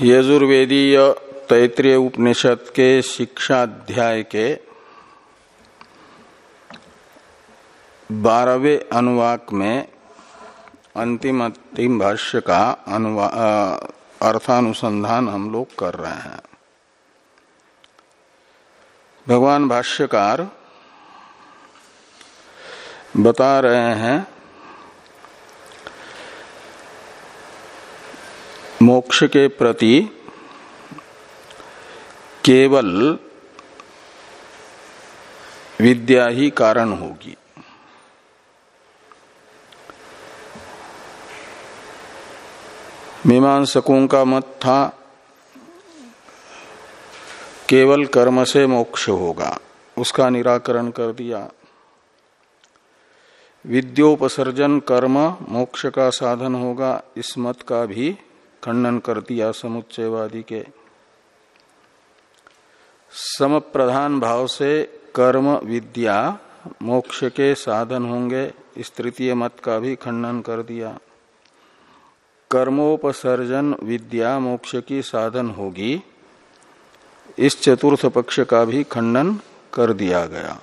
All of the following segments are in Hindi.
यजुर्वेदीय तैतृय उपनिषद के शिक्षा अध्याय के बारहवें अनुवाक में अंतिम अंतिम भाष्य का अर्थानुसंधान हम लोग कर रहे हैं। भगवान भाष्यकार बता रहे हैं मोक्ष के प्रति केवल विद्या ही कारण होगी। मीमांसकों का मत था, केवल कर्म से मोक्ष होगा, उसका निराकरण कर दिया। विद्योपसर्जन कर्म मोक्ष का साधन होगा, इस मत का भी खंडन कर दिया समुच्चयवादी के। सम प्रधान भाव से कर्म, विद्या, मोक्ष के साधन होंगे, इस तृतीय मत का भी खंडन कर दिया। कर्मोपसर्जन, विद्या, मोक्ष की साधन होगी, इस चतुर्थ पक्ष का भी खंडन कर दिया गया।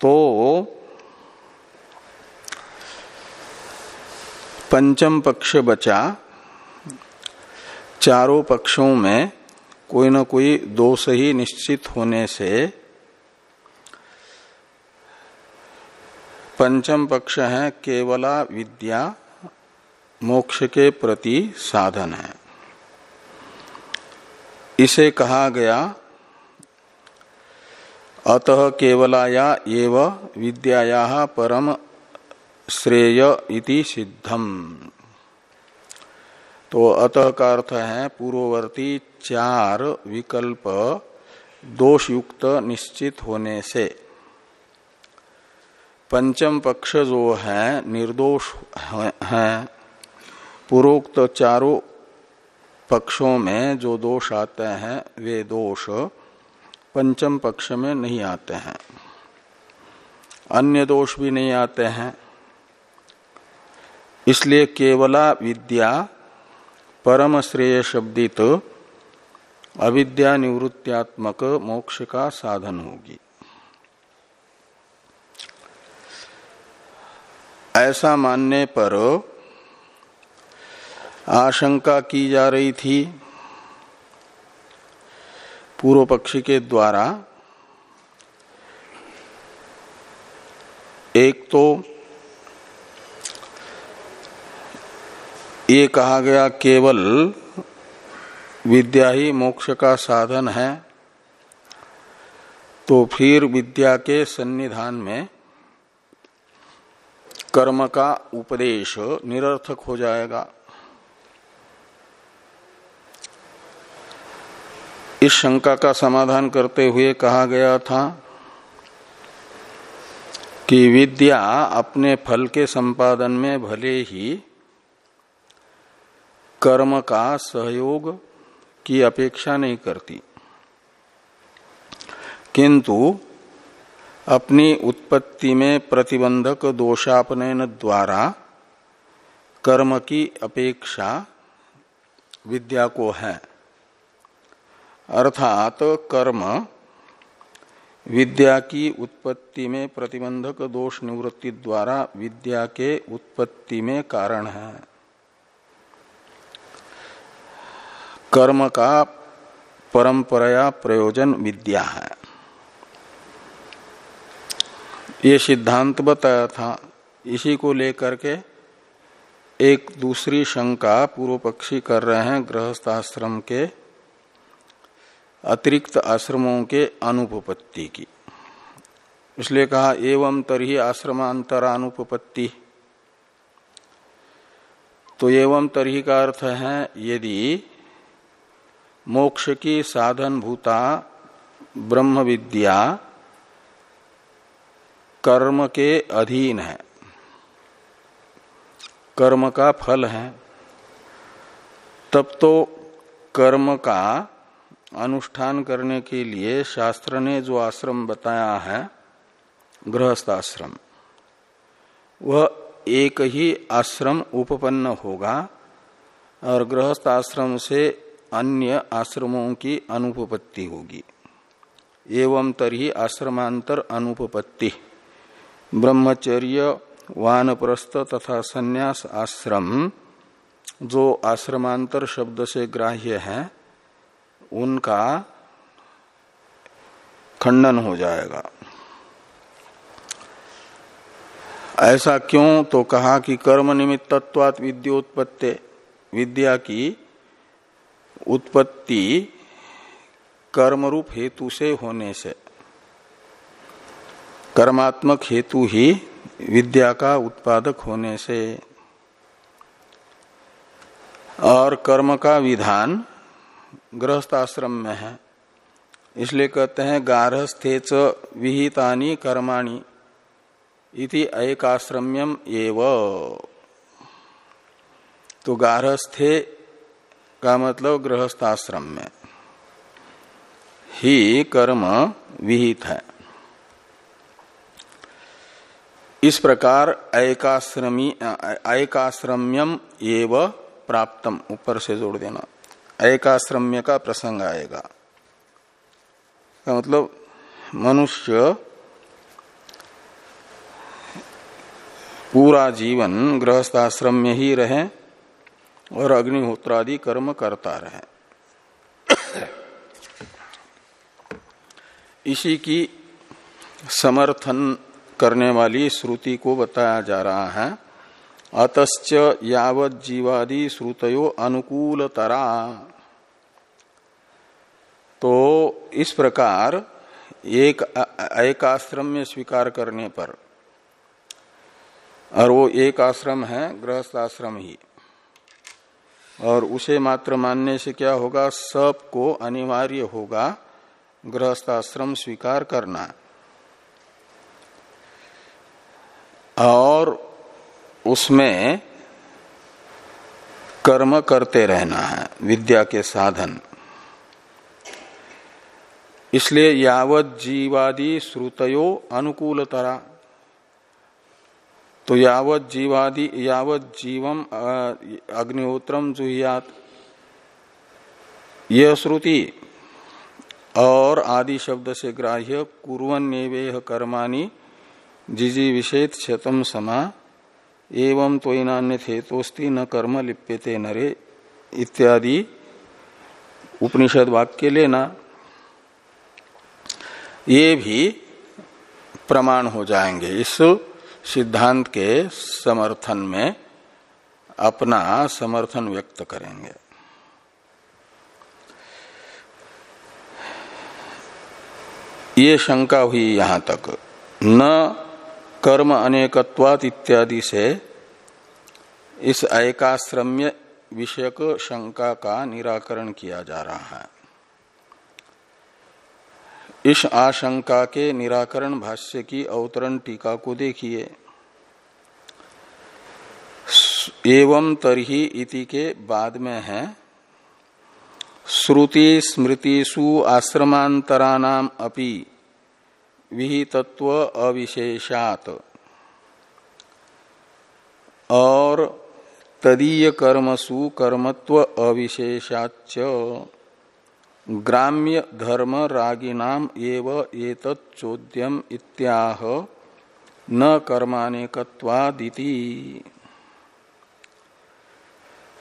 तो पंचम पक्ष बचा। चारों पक्षों में कोई न कोई दोष ही निश्चित होने से पंचम पक्ष है केवला विद्या, मोक्ष के प्रति साधन है। इसे कहा गया, अतः केवलाया एव विद्याया परम श्रेय इति सिद्धम। तो अतः का अर्थ है, पूर्ववर्ती चार विकल्प दोषयुक्त निश्चित होने से। पंचम पक्ष जो है, निर्दोष है पूर्वोक्त चारों पक्षों में जो दोष आते हैं, वे दोष पंचम पक्ष में नहीं आते हैं। अन्य दोष भी नहीं आते हैं। इसलिए केवला विद्या परम श्रेय शब्दित अविद्या निवृत्त्यात्मक मोक्ष का साधन होगी। ऐसा मानने पर आशंका की जा रही थी पूर्व पक्षी के द्वारा। एक तो ये कहा गया केवल विद्या ही मोक्ष का साधन है। तो फिर विद्या के सन्निधान में कर्म का उपदेश निरर्थक हो जाएगा। इस शंका का समाधान करते हुए कहा गया था कि विद्या अपने फल के संपादन में भले ही कर्म का सहयोग की अपेक्षा नहीं करती। किंतु अपनी उत्पत्ति में प्रतिबंधक दोषापनयन द्वारा कर्म की अपेक्षा विद्या को है। अर्थात कर्म विद्या की उत्पत्ति में प्रतिबंधक दोष निवृत्ति द्वारा विद्या के उत्पत्ति में कारण है। कर्म का परंपराया प्रयोजन विद्या है। ये सिद्धांत बताया था। इसी को लेकर के एक दूसरी शंका पूर्व पक्षी कर रहे हैं गृहस्थ आश्रम के अतिरिक्त आश्रमों के अनुपपत्ति की। इसलिए कहा, एवं तरही आश्रमांतरानुपपत्ति। तो एवं तरही का अर्थ है, यदि मोक्ष की साधन भूता, ब्रह्म विद्या, कर्म के अधीन है। कर्म का फल है। तब तो कर्म का अनुष्ठान करने के लिए शास्त्र ने जो आश्रम बताया है, गृहस्थाश्रम, वह एक ही आश्रम उपपन्न होगा और गृहस्थ आश्रम से अन्य आश्रमों की अनुपपत्ति होगी। एवं तरही आश्रमांतर अनुपपत्ति। ब्रह्मचर्य, वानप्रस्थ तथा संन्यास आश्रम, जो आश्रमांतर शब्द से ग्राह्य है, उनका खंडन हो जाएगा। ऐसा क्यों? तो कहा कि कर्म निमित्तत्वात विद्योत्पत्ति, विद्या की उत्पत्ति कर्मरूप हेतु से होने से। कर्मात्मक हेतु ही विद्या का उत्पादक होने से। और कर्म का विधान गृहस्थाश्रम में है। इसलिए कहते हैं गारहस्थे च विहितानी कर्माणी इति एकाश्रम्यम एव। तो गारहस्थे का मतलब गृहस्थाश्रम में। ही कर्म विहित है। इस प्रकार एकाश्रमी एकाश्रम्यम एव प्राप्तम, ऊपर से जोड़ देना। एकाश्रम्य का प्रसंग आएगा। का मतलब मनुष्य पूरा जीवन गृहस्थाश्रम में ही रहे और अग्निहोत्रादि कर्म करता रहे। इसी की समर्थन करने वाली श्रुति को बताया जा रहा है। अतश्च यावत जीवादि श्रुतयो अनुकूलतरा। तो इस प्रकार एक एक आश्रम में स्वीकार करने पर, और वो एक आश्रम है गृहस्थ आश्रम ही। और उसे मात्र मानने से क्या होगा? सबको अनिवार्य होगा गृहस्थ आश्रम स्वीकार करना। और उसमें कर्म करते रहना है, विद्या के साधन। इसलिए यावत जीवादि श्रुतयो अनुकूलतरा। तो यावत जीवादि, यावत जीवम अग्निहोत्रम जुहियात। यह श्रुति और आदि शब्द से ग्राह्य कुरन नेवेह कर्माणी जिजी विषेत क्षतम समा, एवं तो नान्य थे तोस्ती न कर्म लिप्यते नरे इत्यादि उपनिषद वाक्य लेना। ये भी प्रमाण हो जाएँगे। इस सिद्धांत के समर्थन में अपना समर्थन व्यक्त करेंगे। ये शंका हुई यहाँ तक। न कर्म अनेकत्वात इत्यादि से इस एकाश्रम्य विषयक शंका का निराकरण किया जा रहा है। इस आशंका के निराकरण भाष्य की अवतरण टीका को देखिए। एवं तरही इति के बाद में है। श्रुति स्मृतिषु आश्रमांतराणाम अपि विहितत्व अविशेषात। और तदीय कर्मसु कर्मत्व अविशेषाच ग्राम्य धर्म रागिनाम एव एतच्चोद्यम इत्याह। न कर्मानेकत्वादिति।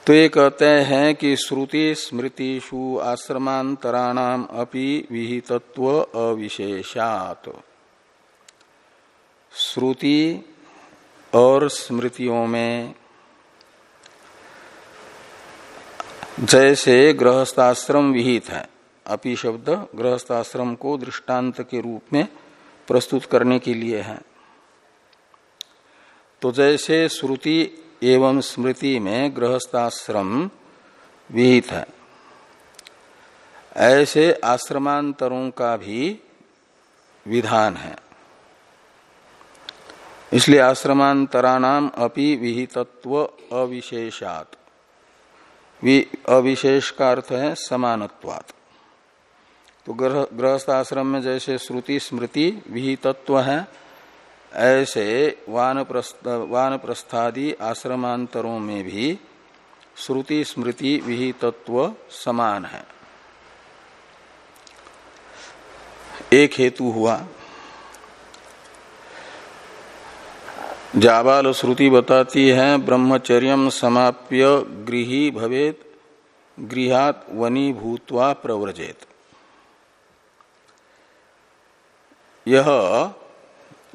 तो ये कहते हैं कि श्रुति स्मृतिषु आश्रमांतराणाम अपि विहितत्व अविशेषात। श्रुति और स्मृतियों में जैसे गृहस्थाश्रम विहित है। अपि शब्द गृहस्थाश्रम को दृष्टांत के रूप में प्रस्तुत करने के लिए है। तो जैसे श्रुति एवं स्मृति में गृहस्थाश्रम विहित है, ऐसे आश्रमांतरों का भी विधान है। इसलिए आश्रमांतराणाम अपि विहितत्व अविशेषात। अविशेष का अर्थ है समानत्वात। तो गृहस्थ आश्रम में जैसे श्रुति, स्मृति विहितत्व है, ऐसे वान प्रस्थादि आश्रमांतरों में भी श्रुति, स्मृति विही तत्व समान है। एक हेतु हुआ। जाबाल श्रुति बताती है, ब्रह्मचर्य समाप्य गृही भवेत, गृहात वनी भूतवा प्रव्रजेत। यह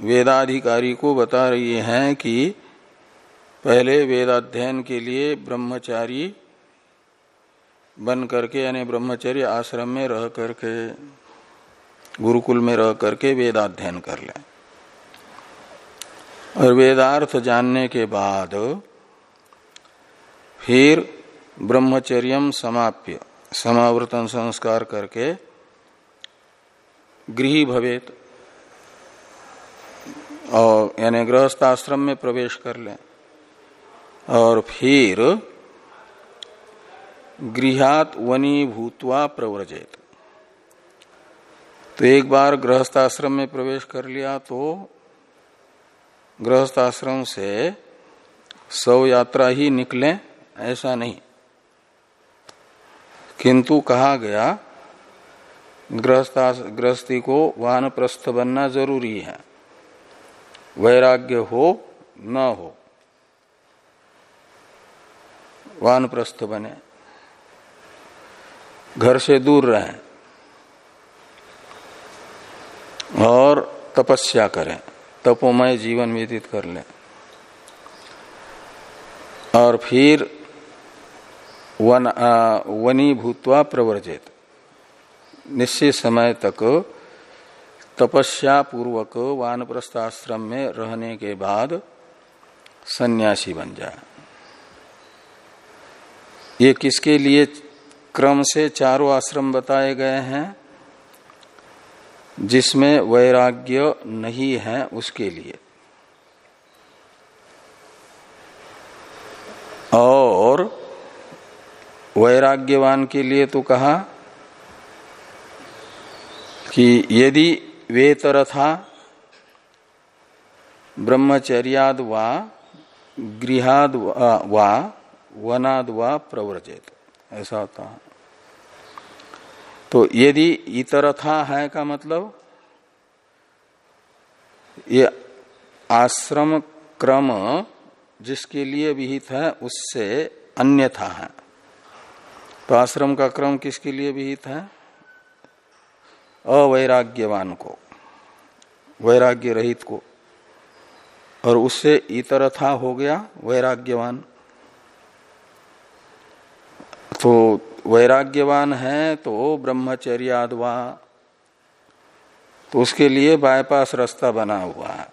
वेदाधिकारी को बता रही है कि पहले वेदाध्ययन के लिए ब्रह्मचारी बन करके, यानी ब्रह्मचर्य आश्रम में रह करके, गुरुकुल में रह करके वेदाध्ययन कर ले। और वेदार्थ जानने के बाद फिर ब्रह्मचर्य समाप्य समावर्तन संस्कार करके गृह भवेत। और यानी गृहस्थ आश्रम में प्रवेश कर लें। और फिर गृहात वनी भूतवा प्रव्रजेत। तो एक बार गृहस्थ आश्रम में प्रवेश कर लिया तो गृहस्थ आश्रम से सौ यात्रा ही निकले, ऐसा नहीं। किंतु कहा गया, गृहस्थी को वाहन प्रस्थ बनना ज़रूरी है। वैराग्य हो, न हो। वानप्रस्थ बने। घर से दूर रहें। और तपस्या करें। तपोमय जीवन व्यतीत कर लें। और फिर वन वनी भूतवा प्रवर्जित। निश्चित समय तक तपस्या पूर्वक वानप्रस्थ आश्रम में रहने के बाद सन्यासी बन जाए ये किसके लिए क्रम से चारों आश्रम बताए गए हैं? जिसमें वैराग्य नहीं है उसके लिए। और वैराग्यवान के लिए तो कहा कि यदि वेतरथा ब्रह्मचर्याद वा, गृहाद वा वनाद वा प्रव्रजेत। ऐसा होता है। तो यदि इतरथा है का मतलब ये आश्रम क्रम जिसके लिए विहित है, उससे अन्यथा है। तो आश्रम का क्रम किसके लिए विहित है? अवैराग्यवान को वैराग्य रहित को। और उससे इतरथा हो गया वैराग्यवान। तो वैराग्यवान है तो ब्रह्मचर्यादवा तो उसके लिए बायपास रास्ता बना हुआ है।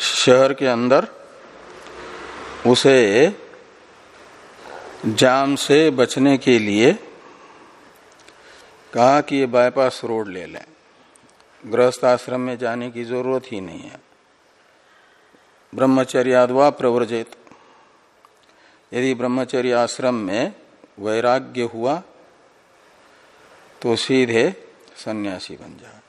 शहर के अंदर उसे जाम से बचने के लिए कहा कि ये बाईपास रोड ले लें। गृहस्थ आश्रम में जाने की ज़रूरत ही नहीं है। ब्रह्मचर्यादवा प्रव्रजित। यदि ब्रह्मचर्य आश्रम में वैराग्य हुआ तो सीधे सन्यासी बन जाए।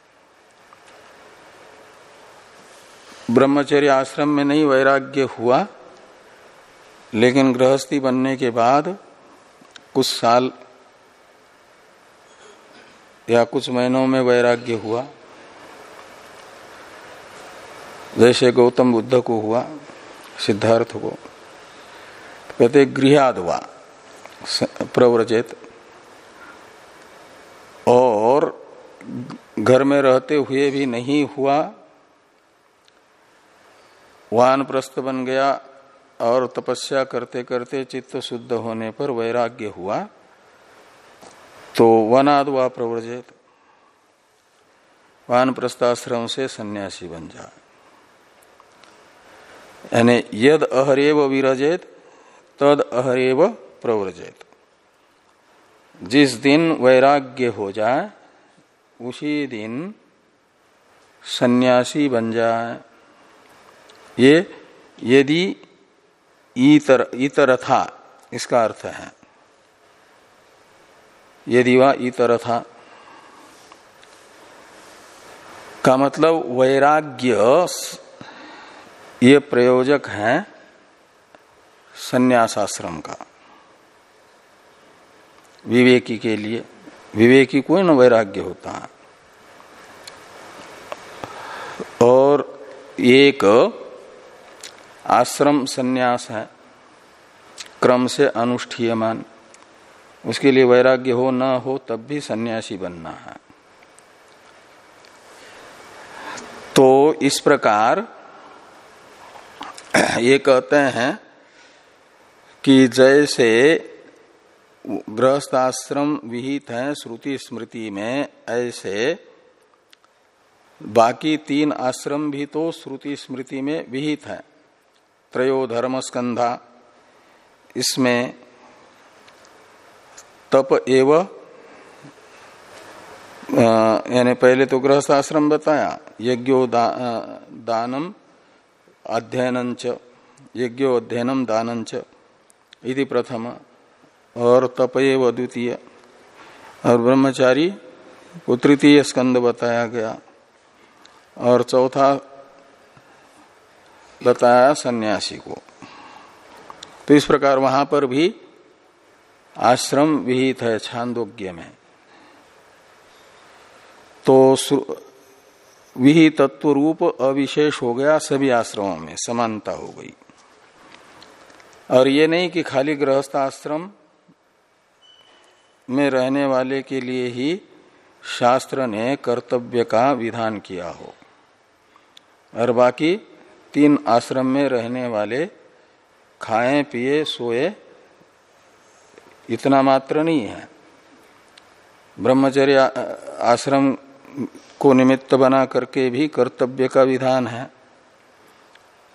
ब्रह्मचर्य आश्रम में नहीं वैराग्य हुआ, लेकिन गृहस्थी बनने के बाद कुछ साल या कुछ महीनों में वैराग्य हुआ। जैसे गौतम बुद्ध को हुआ, सिद्धार्थ को। कहते गृहादवा प्रव्रजित। और घर में रहते हुए भी नहीं हुआ वान प्रस्थ बन गया और तपस्या करते करते चित्त शुद्ध होने पर वैराग्य हुआ। तो वनाद व प्रव्रजित। वान प्रस्ताश्रम से सन्यासी बन जा। यानी यद अहरेव विरजेत, तद अहरेव प्रव्रजित। जिस दिन वैराग्य हो जाए, उसी दिन सन्यासी बन जाए। ये यदि इतर इतर था इसका अर्थ है। यदि वह इतर था। का मतलब वैराग्य ये प्रयोजक है संन्यासाश्रम का। विवेकी के लिए। विवेकी को न वैराग्य होता है। और एक आश्रम संन्यास है। क्रम से अनुष्ठीयमान। उसके लिए वैराग्य हो न हो, तब भी सन्यासी बनना है। तो इस प्रकार ये कहते हैं कि जैसे गृहस्थाश्रम विहित है श्रुति स्मृति में, ऐसे बाकी तीन आश्रम भी तो श्रुति स्मृति में विहित है। त्रयो धर्म स्कंधा, इसमें तप एव यानी पहले तो गृहस्थाश्रम बताया यज्ञो दा, दानम अध्ययन यज्ञो अध्ययनम दानंच इति प्रथम और तपये व द्वितीय। और ब्रह्मचारी को तृतीय स्कंद बताया गया। और चौथा बताया सन्यासी को। तो इस प्रकार वहाँ पर भी आश्रम विहित है, छांदोग्य में। तो विहित तत्व रूप अविशेष हो गया, सभी आश्रमों में समानता हो गई। और ये नहीं कि खाली गृहस्थ आश्रम में रहने वाले के लिए ही शास्त्र ने कर्तव्य का विधान किया हो, और बाकी तीन आश्रम में रहने वाले खाए, पिए, सोए इतना मात्र नहीं है। ब्रह्मचर्य आश्रम को निमित्त बना करके भी कर्तव्य का विधान है।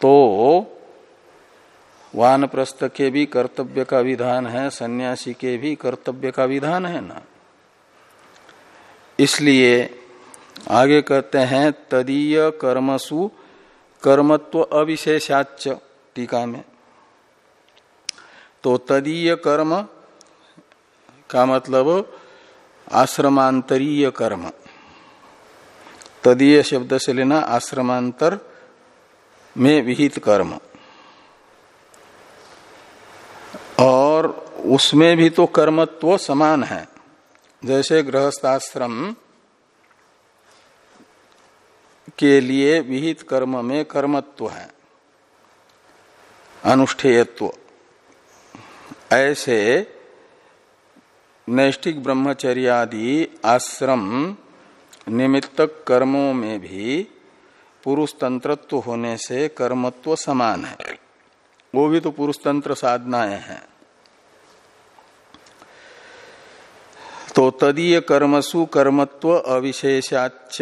तो वानप्रस्थ के भी कर्तव्य का विधान है, सन्यासी के भी कर्तव्य का विधान है ना। इसलिए आगे कहते हैं, तदीय कर्मसु कर्मत्व अविशेषाच टीका में। तो तदीय कर्म का मतलब आश्रमांतरीय कर्म। तदीय शब्द से लेना आश्रमांतर में विहित कर्म। और उसमें भी तो कर्मत्व समान है। जैसे गृहस्थाश्रम के लिए विहित कर्म में कर्मत्व है। अनुष्ठेयत्व। ऐसे नैष्ठिक ब्रह्मचर्यादि आश्रम निमित्तक कर्मों में भी पुरुष तंत्रत्व होने से कर्मत्व समान है। वो भी तो पुरुष तंत्र साधनाएँ हैं। तो तदीय कर्मसु कर्मत्व अविशेषाच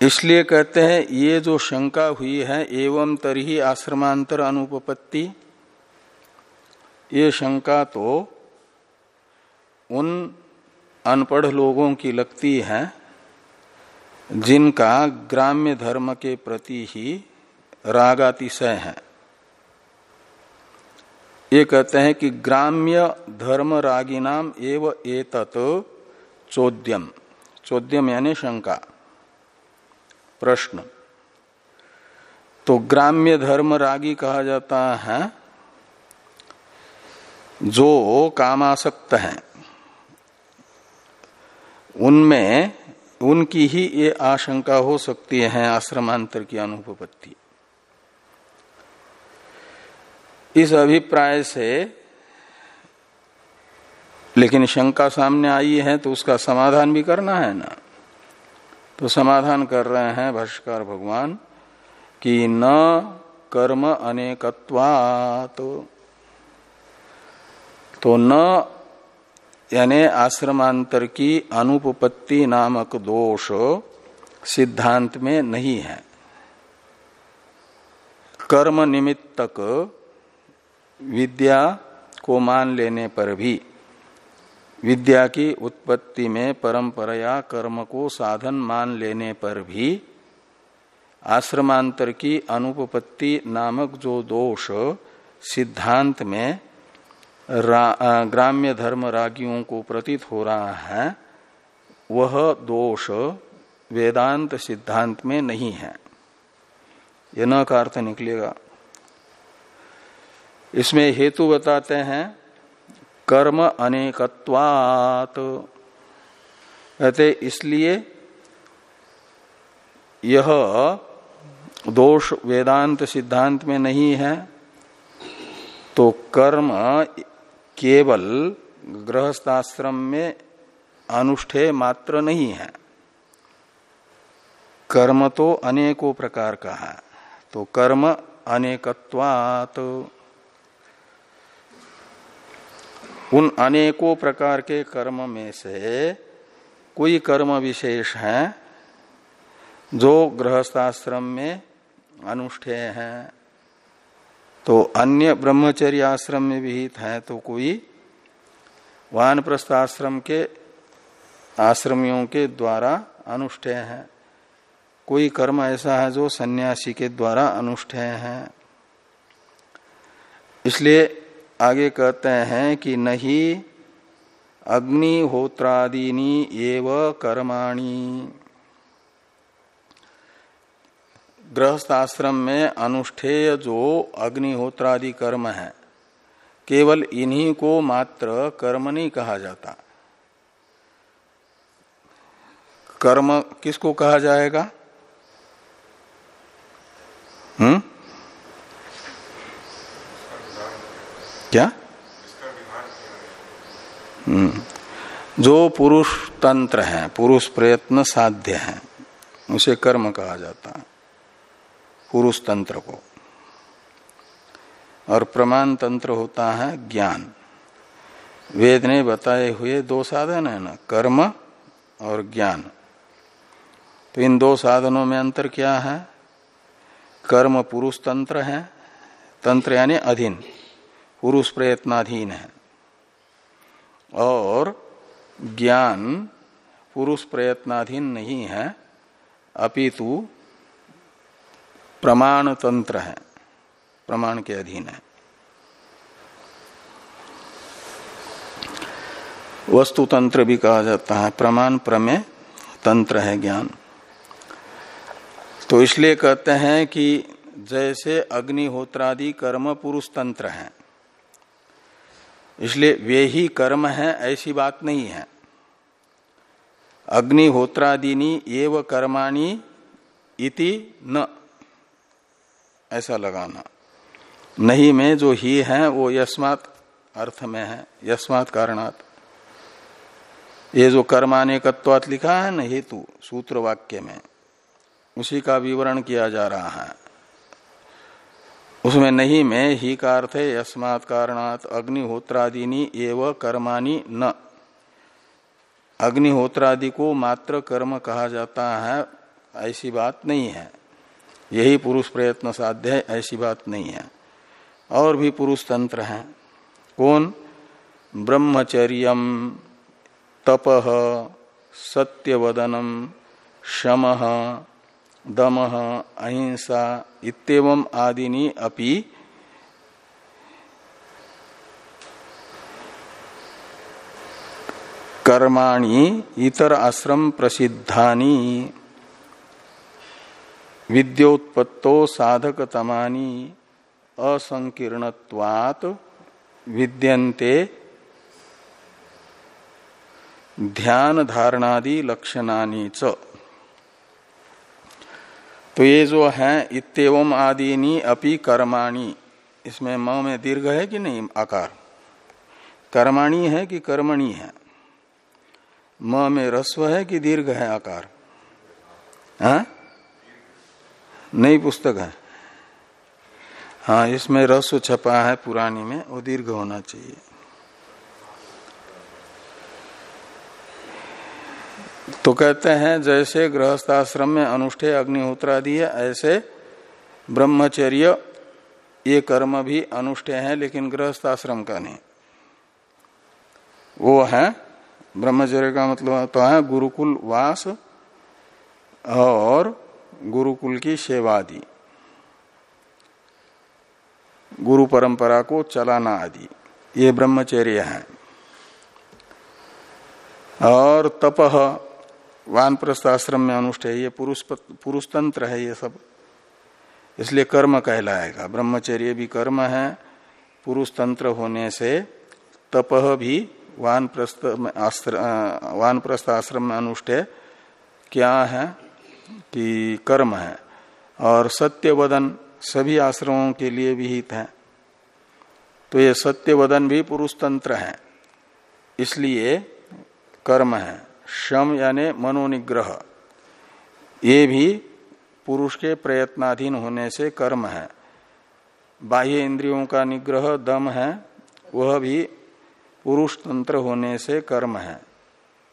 इसलिए कहते हैं, ये जो शंका हुई है, एवं तरही आश्रमांतर अनुपपत्ति, ये शंका तो उन अनपढ़ लोगों की लगती है, जिनका ग्राम्य धर्म के प्रति ही रागातिशय है। ये कहते हैं कि ग्राम्य धर्म रागी नाम एव एतत चोद्यम। चोद्यम यानी शंका। प्रश्न। तो ग्राम्य धर्म रागी कहा जाता है, जो कामासक्त हैं। उनमें, उनकी ही ये आशंका हो सकती है, आश्रमांतर की अनुपत्ति इस अभिप्राय से, लेकिन शंका सामने आई है तो उसका समाधान भी करना है ना। तो समाधान कर रहे हैं भाष्कर भगवान कि न कर्म अनेकत्वात। तो न, यानी आश्रमांतर की अनुपपत्ति नामक दोष सिद्धांत में नहीं है। कर्म निमित्तक विद्या को मान लेने पर भी विद्या की उत्पत्ति में परंपराया कर्म को साधन मान लेने पर भी आश्रमांतर की अनुपपत्ति नामक जो दोष सिद्धांत में ग्राम्य धर्म रागियों को प्रतीत हो रहा है, वह दोष वेदांत सिद्धांत में नहीं है। यह न का अर्थ निकलेगा। इसमें हेतु बताते हैं कर्म अनेकत्वात। कहते इसलिए यह दोष वेदांत सिद्धांत में नहीं है। तो कर्म केवल गृहस्थाश्रम में अनुष्ठेय मात्र नहीं है। कर्म तो अनेकों प्रकार का है। तो कर्म अनेकत्वात। उन अनेकों प्रकार के कर्म में से कोई कर्म विशेष है जो गृहस्थाश्रम में अनुष्ठेय है। तो अन्य ब्रह्मचर्य आश्रम में विहित है तो कोई वानप्रस्थ आश्रम के आश्रमियों के द्वारा अनुष्ठेय है। कोई कर्म ऐसा है जो सन्यासी के द्वारा अनुष्ठेय है। इसलिए आगे कहते हैं कि नहीं अग्निहोत्रादीनी एव कर्माणी। गृहस्थ आश्रम में अनुष्ठेय जो अग्निहोत्रादि कर्म है, केवल इन्हीं को मात्र कर्म नहीं कहा जाता। कर्म किसको कहा जाएगा? हम्म? क्या? हम्म। जो पुरुष तंत्र है, पुरुष प्रयत्न साध्य है, उसे कर्म कहा जाता है, पुरुष तंत्र को। और प्रमाण तंत्र होता है ज्ञान। वेद ने बताए हुए दो साधन है ना, कर्म और ज्ञान। तो इन दो साधनों में अंतर क्या है? कर्म पुरुष तंत्र है, तंत्र यानी अधीन। पुरुष प्रयत्नाधीन है। और ज्ञान पुरुष प्रयत्नाधीन नहीं है, अपितु प्रमाण तंत्र है, प्रमाण के अधीन है। वस्तु तंत्र भी कहा जाता है, प्रमाण प्रमेय तंत्र है ज्ञान। तो इसलिए कहते हैं कि जैसे अग्निहोत्रादि कर्म पुरुष तंत्र है इसलिए वे ही कर्म है, ऐसी बात नहीं है। अग्निहोत्रादिनी एव कर्माणी इति न। ऐसा लगाना। नहीं, में जो ही है, वो यस्मात अर्थ में है, यस्मात कारणात। ये जो कर्मानेकत्वात लिखा है न हेतु सूत्र वाक्य में, उसी का विवरण किया जा रहा है। उसमें नहीं में ही का अर्थ है, यस्मात् कारणात अग्निहोत्रादिनी एवं कर्माणी न। अग्निहोत्रादि को मात्र कर्म कहा जाता है, ऐसी बात नहीं है। यही पुरुष प्रयत्न साध्य है, ऐसी बात नहीं है। और भी पुरुष तंत्र हैं। कौन? ब्रह्मचर्य तप सत्यवदनम शम दम अहिंसा इतम आदिनी अपि कर्माणि इतर आश्रम प्रसिद्धानि। विद्योत्पत्तो साधकतमानि असंकीर्णत्वात् विद्यन्ते। ध्यान धारणादि लक्षणानि च। तो ये जो है इतम आदिनी अपि कर्माणी। इसमें म में दीर्घ है कि नहीं? आकार। कर्माणी है कि कर्मणी है? म में रस्व है कि दीर्घ है आकार? हाँ? नई पुस्तक है। हाँ इसमें रस्व छपा है पुरानी में, वो दीर्घ होना चाहिए। तो कहते हैं, जैसे गृहस्थाश्रम में अनुष्ठेय अग्निहोत्रादि है, ऐसे ब्रह्मचर्य, ये कर्म भी अनुष्ठे है, लेकिन गृहस्थाश्रम का नहीं। वो है, ब्रह्मचर्य का मतलब तो है, गुरुकुल वास और गुरुकुल की सेवादि। गुरु परंपरा को चलाना आदि, ये ब्रह्मचर्य है। और तपह वानप्रस्थ आश्रम में अनुष्ठेय, ये पुरुष पुरुष तंत्र है ये सब। इसलिए कर्म कहलाएगा। ब्रह्मचर्य भी कर्म है पुरुष तंत्र होने से तपह भी वानप्रस्थ वानप्रस्थ आश्रम में अनुष्ठेय। क्या है कि कर्म है। और सत्य वदन सभी आश्रमों के लिए विहित है। तो ये सत्य वदन भी पुरुष तंत्र है, इसलिए कर्म है। शम यानी मनोनिग्रह। ये भी पुरुष के प्रयत्नाधीन होने से कर्म है। बाह्य इंद्रियों का निग्रह दम है, वह भी पुरुष तंत्र होने से कर्म है।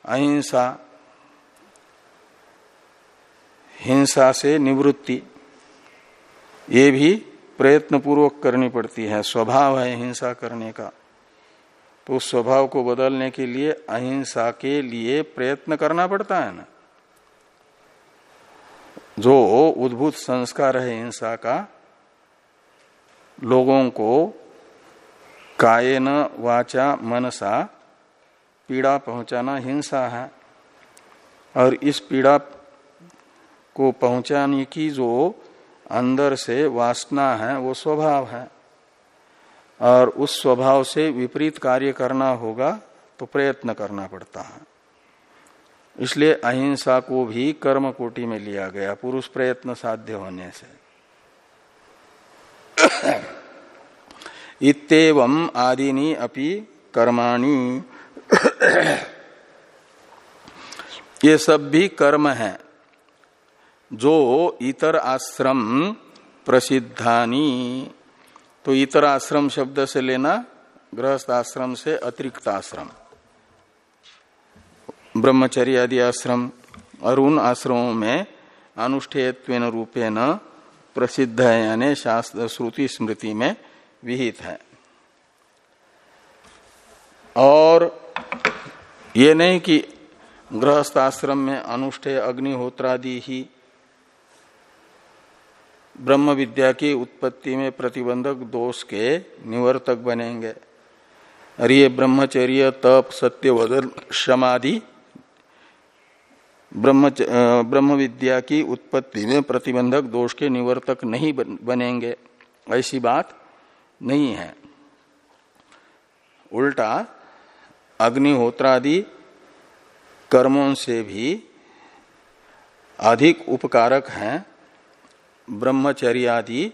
अहिंसा, हिंसा से निवृत्ति, ये भी प्रयत्न पूर्वक करनी पड़ती है। स्वभाव है हिंसा करने का। तो उस स्वभाव को बदलने के लिए अहिंसा के लिए प्रयत्न करना पड़ता है ना। जो उद्भूत संस्कार है हिंसा का, लोगों को कायन वाचा मनसा पीड़ा पहुंचाना हिंसा है। और इस पीड़ा को पहुँचाने की जो अंदर से वासना है, वो स्वभाव है। और उस स्वभाव से विपरीत कार्य करना होगा तो प्रयत्न करना पड़ता है। इसलिए अहिंसा को भी कर्म कोटि में लिया गया, पुरुष प्रयत्न साध्य होने से। इतम आदिनी अपि कर्माणी। ये सब भी कर्म है, जो इतर आश्रम प्रसिद्धानी। तो इतर आश्रम शब्द से लेना, गृहस्थ आश्रम से अतिरिक्त आश्रम। ब्रह्मचर्य आदि आश्रम, और उन आश्रमों में अनुष्ठेयत्व रूपेण प्रसिद्ध है, यानी शास्त्र, श्रुति, स्मृति में विहित है। और ये नहीं कि गृहस्थ आश्रम में अनुष्ठेय अग्निहोत्रादि ही ब्रह्म विद्या की उत्पत्ति में प्रतिबंधक दोष के निवर्तक बनेंगे। ये ब्रह्मचर्य, तप, सत्य, वदन समाधि ब्रह्म ब्रह्म विद्या की उत्पत्ति में प्रतिबंधक दोष के निवर्तक नहीं बनेंगे। ऐसी बात नहीं है। उल्टा, अग्निहोत्रादि कर्मों से भी अधिक उपकारक हैं। ब्रह्मचर्यादि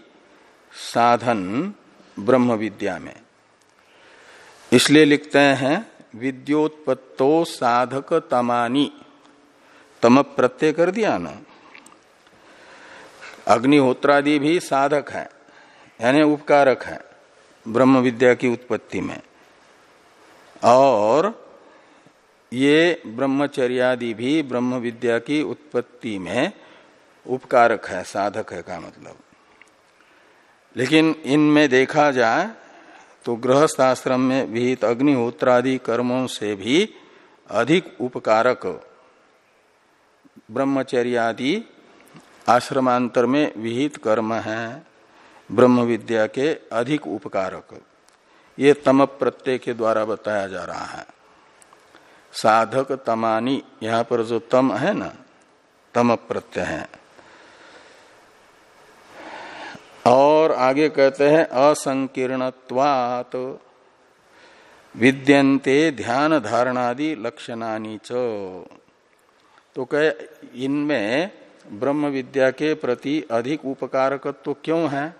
साधन ब्रह्म विद्या में। इसलिए लिखते हैं, विद्योत्पत्तो साधक तमानी तम प्रत्यय कर दिया ना। अग्निहोत्रादि भी साधक है, यानी उपकारक है ब्रह्म विद्या की उत्पत्ति में। और ये ब्रह्मचर्यादि भी ब्रह्म विद्या की उत्पत्ति में उपकारक है, साधक है का मतलब। लेकिन इनमें देखा जाए तो गृहस्थ आश्रम में विहित अग्निहोत्रादि कर्मों से भी अधिक उपकारक ब्रह्मचर्यादि आश्रमांतर में विहित कर्म है, ब्रह्म विद्या के अधिक उपकारक। ये तम प्रत्यय के द्वारा बताया जा रहा है। साधक तमानी, यहाँ पर जो तम है ना, तम प्रत्यय है। और आगे कहते हैं, असंकीर्णत्वात। विद्यन्ते ध्यान धारणादि लक्षणानी च। तो कह, इनमें ब्रह्म विद्या के प्रति अधिक उपकारकत्व तो क्यों है?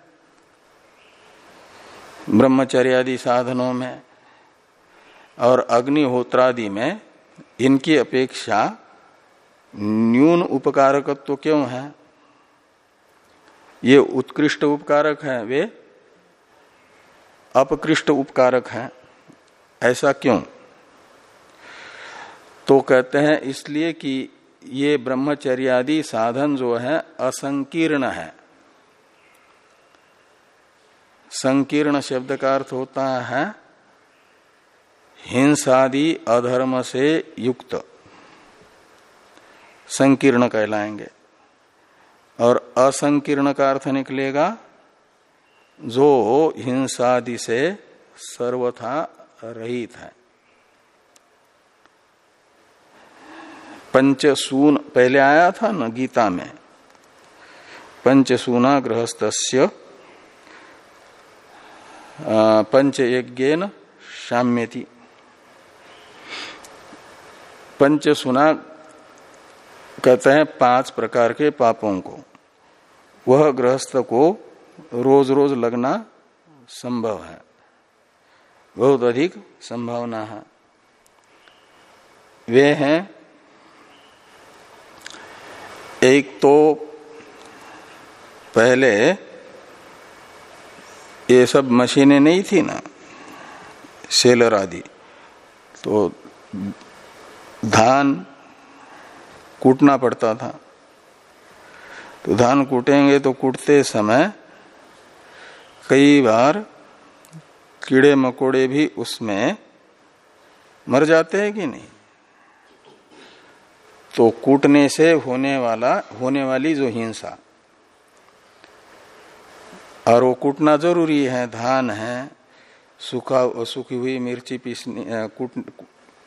ब्रह्मचर्यादि साधनों में और अग्निहोत्रादि में इनकी अपेक्षा न्यून उपकारकत्व तो क्यों है? ये उत्कृष्ट उपकारक हैं वे। अपकृष्ट उपकारक हैं। ऐसा क्यों? तो कहते हैं, इसलिए कि ये ब्रह्मचर्यादि साधन जो है, असंकीर्ण है। संकीर्ण शब्द का अर्थ होता है, हिंसादि अधर्म से युक्त। संकीर्ण कहलाएँगे। और असंकीर्ण का अर्थ निकलेगा, जो हिंसादि से सर्वथा रहित है। पंचसून, पहले आया था ना गीता में? पंचसूना गृहस्थ पंच यज्ञ शाम्यति। पंच सुना कहते हैं पाँच प्रकार के पापों को। वह गृहस्थ को रोज रोज लगना संभव है। बहुत अधिक संभावना है। वे हैं, एक तो पहले ये सब मशीनें नहीं थी ना, सेलर आदि तो धान कूटना पड़ता था। तो धान कूटेंगे तो कूटते समय कई बार कीड़े मकोड़े भी उसमें मर जाते हैं कि नहीं? तो कूटने से होने वाला, होने वाली जो हिंसा। और वो कूटना ज़रूरी है, धान है, सूखा, सूखी हुई मिर्ची पीसनी, कूट,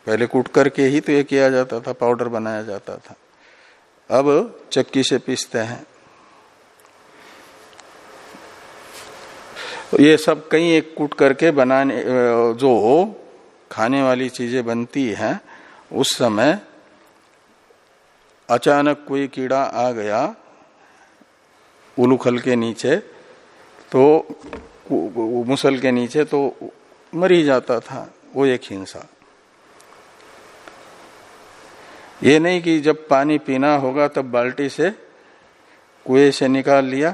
पहले कूट करके ही तो ये किया जाता था, पाउडर बनाया जाता था। अब चक्की से पीसते हैं। ये सब कई एक कूट करके बनाने, जो खाने वाली चीज़ें बनती हैं, उस समय अचानक कोई कीड़ा आ गया उलूखल के नीचे तो मुसल के नीचे तो मर ही जाता था, वो एक हिंसा। ये नहीं कि जब पानी पीना होगा तब बाल्टी से कुएँ से निकाल लिया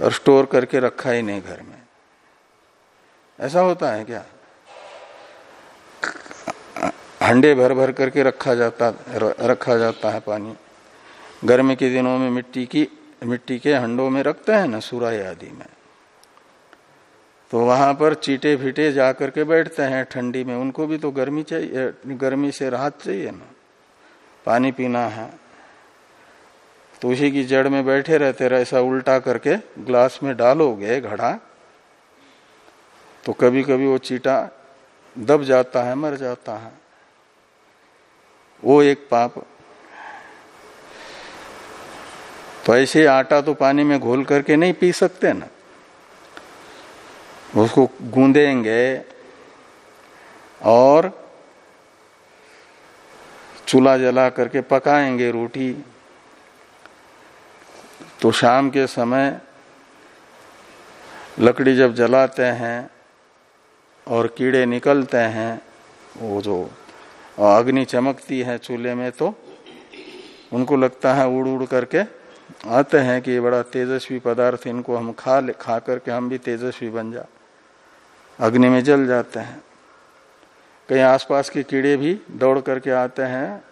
और स्टोर करके रखा ही नहीं घर में। ऐसा होता है क्या? हंडे भर भर करके रखा जाता रखा जाता है पानी। गर्मी के दिनों में मिट्टी की, मिट्टी के हंडों में रखते हैं ना सुराई आदि में। तो वहाँ पर चीटे फीटे जा करके बैठते हैं। ठंडी में उनको भी तो गर्मी चाहिए, गर्मी से राहत चाहिए ना। पानी पीना है। तो उसी की जड़ में बैठे रहते रहे, ऐसा उल्टा करके ग्लास में डालोगे घड़ा तो कभी कभी वो चीटा दब जाता है, मर जाता है। वो एक पाप। तो ऐसे आटा तो पानी में घोल करके नहीं पी सकते ना। उसको गूंदेंगे और चूल्हा जला करके पकाएँगे रोटी। तो शाम के समय लकड़ी जब जलाते हैं और कीड़े निकलते हैं, वो जो अग्नि चमकती है चूल्हे में तो उनको लगता है उड़ उड़ करके आते हैं कि ये बड़ा तेजस्वी पदार्थ इनको हम खा ले, खा करके हम भी तेजस्वी बन जा। अग्नि में जल जाते हैं। कहीं आसपास के कीड़े भी दौड़ करके आते हैं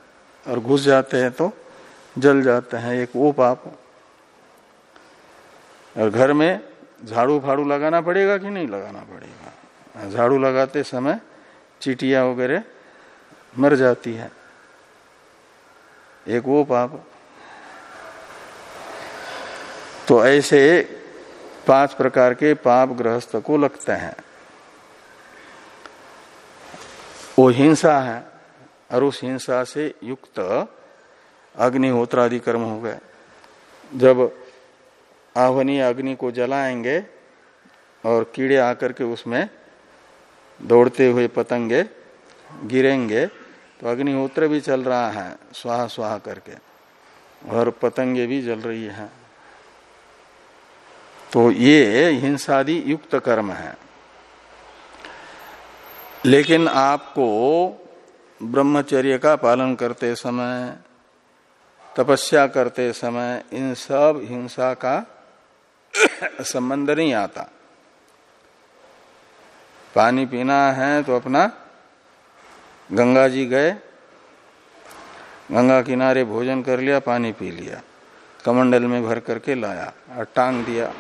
और घुस जाते हैं तो जल जाते हैं, एक वो पाप। और घर में झाड़ू फाड़ू लगाना पड़ेगा कि नहीं लगाना पड़ेगा? झाड़ू लगाते समय चीटिया वगैरह मर जाती है। एक वो पाप। तो ऐसे पाँच प्रकार के पाप गृहस्थ को लगते हैं। वो हिंसा है, और उस हिंसा से युक्त अग्निहोत्र आदि कर्म हो गए। जब आह्वनीय अग्नि को जलाएँगे और कीड़े आकर के उसमें दौड़ते हुए पतंगे गिरेंगे तो अग्निहोत्र भी चल रहा है, स्वाहा स्वाहा करके, और पतंगे भी जल रही हैं। तो ये हिंसादि युक्त कर्म है। लेकिन आपको ब्रह्मचर्य का पालन करते समय, तपस्या करते समय इन सब हिंसा का संबंध नहीं आता। पानी पीना है तो अपना गंगा जी गए, गंगा किनारे भोजन कर लिया, पानी पी लिया, कमंडल में भर करके लाया, और टांग दिया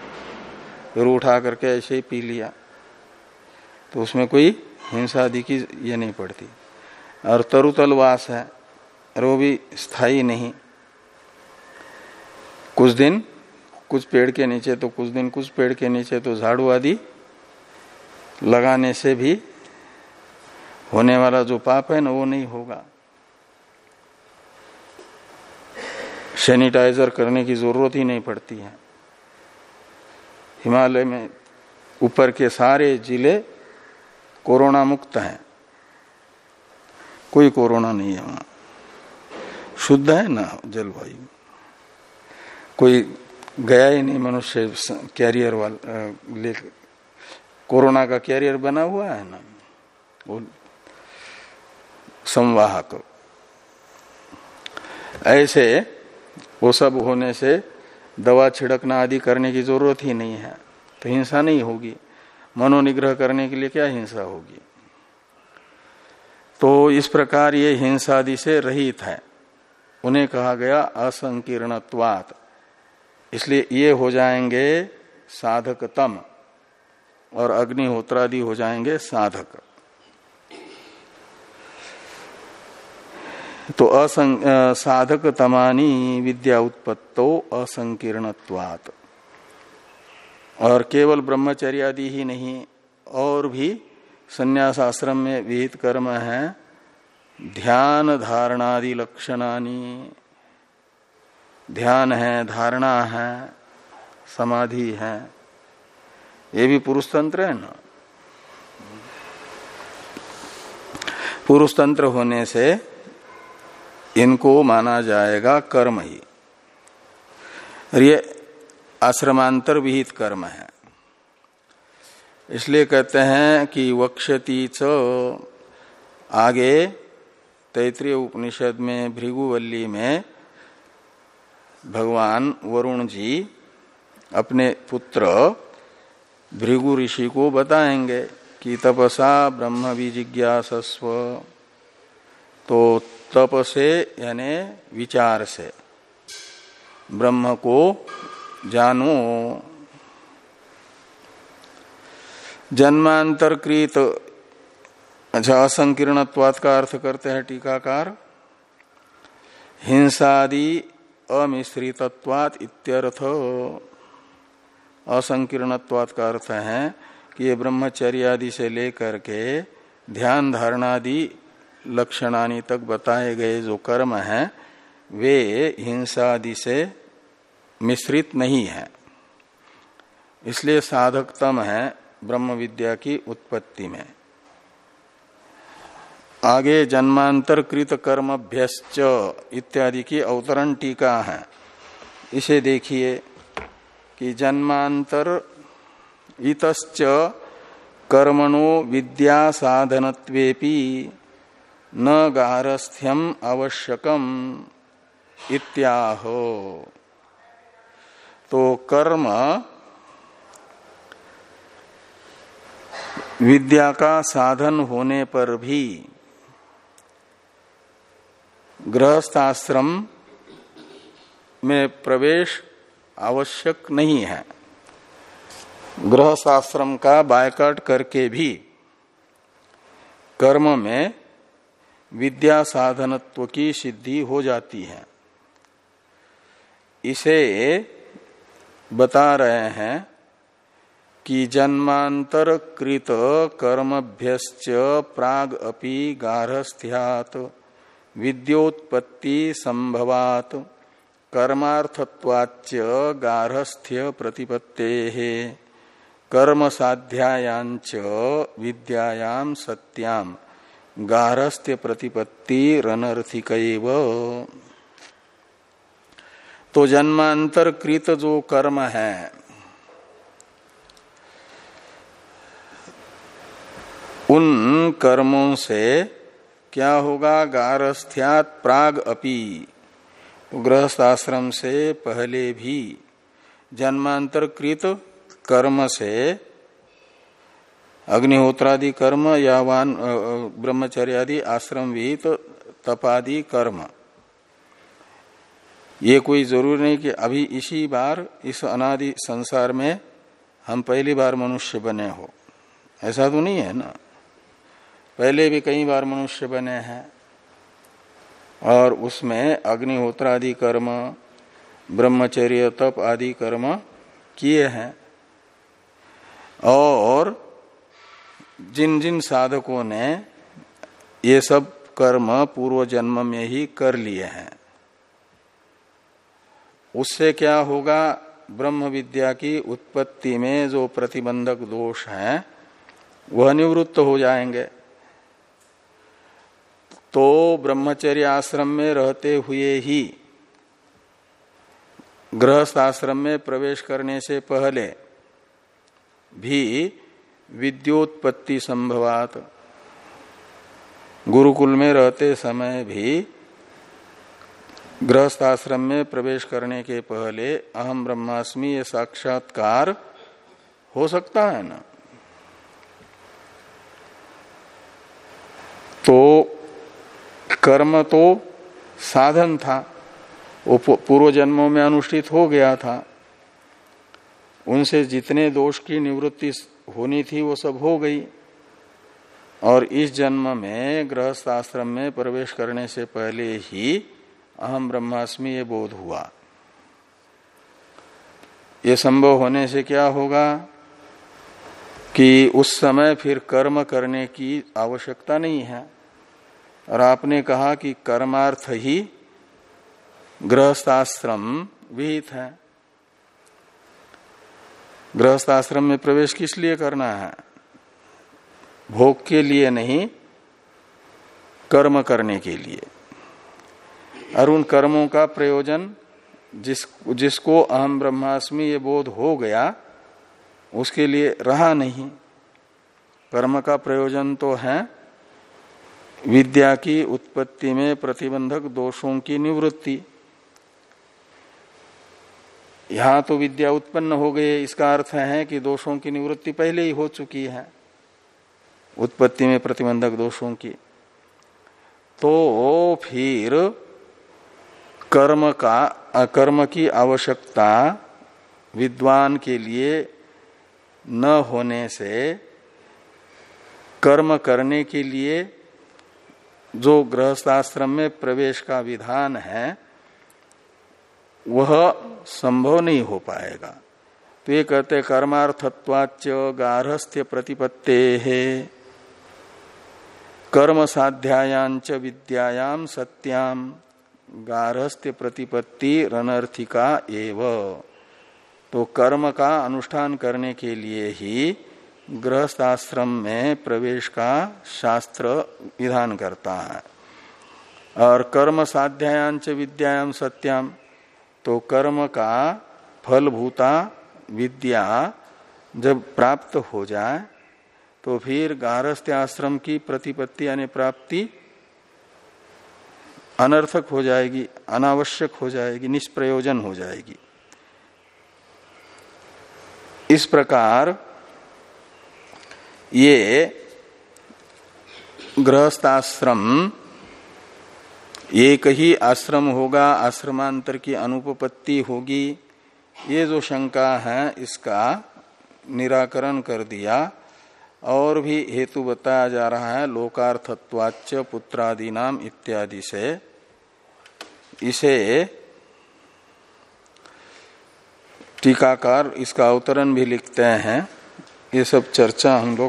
फिर उठा करके ऐसे ही पी लिया। तो उसमें कोई हिंसा आदि की ये नहीं पड़ती। और तरुतल वास है, और वो भी स्थायी नहीं। कुछ दिन, कुछ पेड़ के नीचे तो कुछ दिन, कुछ पेड़ के नीचे तो झाड़ू आदि लगाने से भी होने वाला जो पाप है ना, वो नहीं होगा। सैनिटाइजर करने की ज़रूरत ही नहीं पड़ती है। हिमालय में ऊपर के सारे ज़िले कोरोना मुक्त है। कोई कोरोना नहीं है वहाँ। शुद्ध है ना, जलवायु। कोई गया ही नहीं मनुष्य कैरियर वाला कोरोना का कैरियर बना हुआ है ना। वो संवाहक। ऐसे, वो सब होने से दवा छिड़कना आदि करने की ज़रूरत ही नहीं है। तो हिंसा नहीं होगी। मनोनिग्रह करने के लिए क्या हिंसा होगी? तो इस प्रकार ये हिंसादि से रहित है। उन्हें कहा गया असंकीर्णत्वात। इसलिए ये हो जाएँगे साधकतम और अग्निहोत्रादि हो जाएँगे साधक। तो असं, साधक तमानी विद्या उत्पत्तो असंकीर्णत्वात। और केवल ब्रह्मचर्य आदि ही नहीं, और भी संन्यास आश्रम में विहित कर्म है, ध्यान धारणादि लक्षणानी। ध्यान है, धारणा है, समाधि है। ये भी पुरुष तंत्र है ना? पुरुष तंत्र होने से इनको माना जाएगा कर्म ही। और ये आश्रमांतर विहित कर्म है। इसलिए कहते हैं कि वक्षती च आगे तैतृय उपनिषद में भृगुवल्ली में भगवान वरुण जी अपने पुत्र भृगु ऋषि को बताएँगे कि तपसा ब्रह्म विजिज्ञासस्व। तो तप से यानी विचार से ब्रह्म को जानो। जन्मांतरकृत। अच्छा असंकीर्णत्वात का अर्थ करते हैं टीकाकार। हिंसादि अमिश्रितत्वात इत्यर्थ। असंकीर्णत्वात का अर्थ है कि ये ब्रह्मचर्य आदि से लेकर के ध्यान धारणादि लक्षणानि तक बताए गए जो कर्म हैं, वे हिंसादि से मिश्रित नहीं है। इसलिए साधकतम है ब्रह्म विद्या की उत्पत्ति में। आगे जन्मांतर कृत कर्मभ्यश्च इत्यादि की अवतरण टीका है। इसे देखिए कि जन्मांतर इतश्च कर्मणो विद्या साधनत्वेपि न गारस्थ्यम आवश्यकम इत्याहो। तो कर्म विद्या का साधन होने पर भी गृहस्थाश्रम में प्रवेश आवश्यक नहीं है। गृह शास्त्रम का बायकट करके भी कर्म में विद्या साधनत्व की सिद्धि हो जाती है। इसे बता रहे हैं कि जन्मांतर कृत कर्मभ्यश्च प्राग अपि गारहस्थ्यात, विद्योत्पत्ति संभवात कर्मार्थत्वाच गारहस्थ्य प्रतिपत्ते कर्म साध्यायांच विद्यायाम सत्याम गारहस्थ्य प्रतिपत्ति रनर्थिक तो जन्मांतर कृत जो कर्म है, उन कर्मों से क्या होगा? गारस्थ्यात प्राग अपि। गृहस्थ आश्रम से पहले भी जन्मांतर कृत कर्म से अग्निहोत्रादि कर्म या वान ब्रह्मचर्यादि आश्रम विहित तो तपादि कर्म। ये कोई ज़रूरी नहीं कि अभी इसी बार, इस अनादि संसार में हम पहली बार मनुष्य बने हो। ऐसा तो नहीं है ना? पहले भी कई बार मनुष्य बने हैं। और उसमें अग्निहोत्र आदि कर्म, ब्रह्मचर्य, तप आदि कर्म किए हैं। और जिन जिन साधकों ने ये सब कर्म पूर्व जन्म में ही कर लिए हैं उससे क्या होगा? ब्रह्म विद्या की उत्पत्ति में जो प्रतिबंधक दोष हैं, वह निवृत्त हो जाएँगे। तो ब्रह्मचर्य आश्रम में रहते हुए ही, गृहस्थ आश्रम में प्रवेश करने से पहले भी विद्योत्पत्ति संभवात। गुरुकुल में रहते समय भी गृहस्थ आश्रम में प्रवेश करने के पहले अहम ब्रह्मास्मि ये साक्षात्कार हो सकता है ना? तो कर्म तो साधन था। वो पूर्व जन्मों में अनुष्ठित हो गया था। उनसे जितने दोष की निवृत्ति होनी थी वो सब हो गई। और इस जन्म में गृहस्थ आश्रम में प्रवेश करने से पहले ही अहम ब्रह्मास्मि ये बोध हुआ। ये संभव होने से क्या होगा कि उस समय फिर कर्म करने की आवश्यकता नहीं है। और आपने कहा कि कर्मार्थ ही गृहस्थाश्रम विहित है। गृहस्थाश्रम में प्रवेश किस लिए करना है? भोग के लिए नहीं, कर्म करने के लिए। और उन कर्मों का प्रयोजन जिस, जिसको अहम ब्रह्मास्मि ये बोध हो गया, उसके लिए रहा नहीं। कर्म का प्रयोजन तो है, विद्या की उत्पत्ति में प्रतिबंधक दोषों की निवृत्ति। यहाँ तो विद्या उत्पन्न हो गई, इसका अर्थ है कि दोषों की निवृत्ति पहले ही हो चुकी है, उत्पत्ति में प्रतिबंधक दोषों की। तो फिर कर्म का कर्म की आवश्यकता विद्वान के लिए न होने से, कर्म करने के लिए जो गृहस्थाश्रम में प्रवेश का विधान है, वह संभव नहीं हो पाएगा। तो ये कहते कर्मार्थत्वाच गारहस्थ्य प्रतिपत्ते। है कर्म साध्यायांच विद्यायाम सत्याम। गारहस्थ्य प्रतिपत्ति रनर्थिका एव। तो कर्म का अनुष्ठान करने के लिए ही गृहस्थाश्रम में प्रवेश का शास्त्र विधान करता है। और कर्म साध्यायांच विद्यायाम सत्याम तो कर्म का फलभूता विद्या जब प्राप्त हो जाए तो फिर गारस्थ्य आश्रम की प्रतिपत्ति यानी प्राप्ति अनर्थक हो जाएगी, अनावश्यक हो जाएगी, निष्प्रयोजन हो जाएगी। इस प्रकार ये गृहस्थाश्रम एक ही आश्रम होगा, आश्रमांतर की अनुपपत्ति होगी। ये जो शंका है, इसका निराकरण कर दिया और भी हेतु बताया जा रहा है लोकार्थत्वाच पुत्रादि नाम इत्यादि से। इसे टीकाकार इसका अवतरण भी लिखते हैं। ये सब चर्चा हम लोग